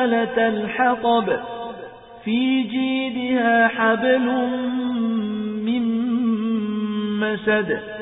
حمالة الحطب في جيدها حبل من مسد.